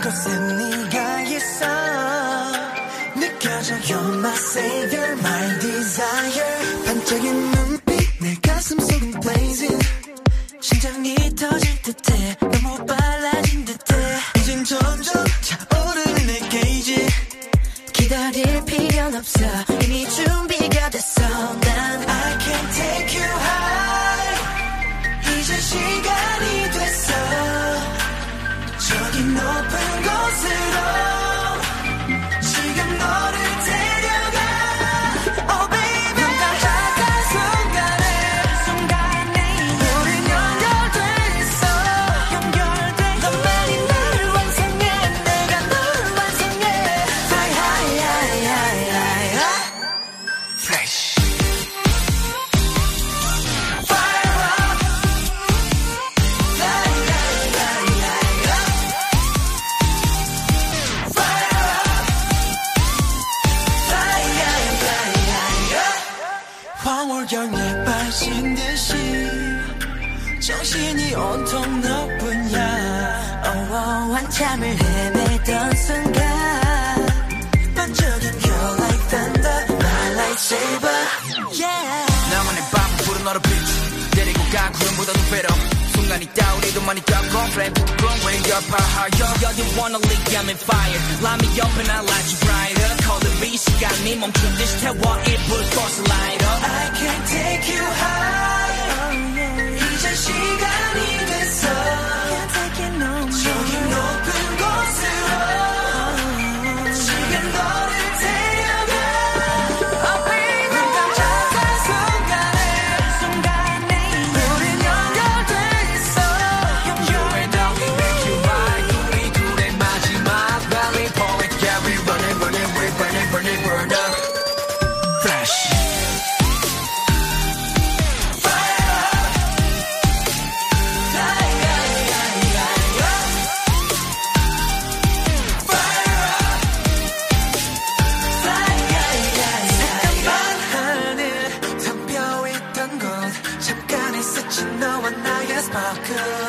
곳에 네가 있어. 느껴져 You're my savior, my desire. 반짝인 눈빛 내 가슴 속은 blazing. 심장이 터질 듯해 너무 빨라진 듯해. 이젠 점점 차오르는 내 게이지. 기다릴 필요는 없어. 이미 준비가 됐어 high 황홀경에 빠진 듯이 정신이 온통 너뿐이야 oh, oh, 한참을 헤매던 순간 반짝인 You're like thunder My lightsaber Yeah 나만의 밤을 부른 너를 빛 데리고 가 구름보다도 better 순간이 있다 우리도 많이 겪어 Flame to the ground when you're higher Yo, you wanna leak, I'm in fire Light me up and I light you brighter Call the V 시간이 멈춘 듯이 태워 일부러 꽃을 light up 멈춰 my girl.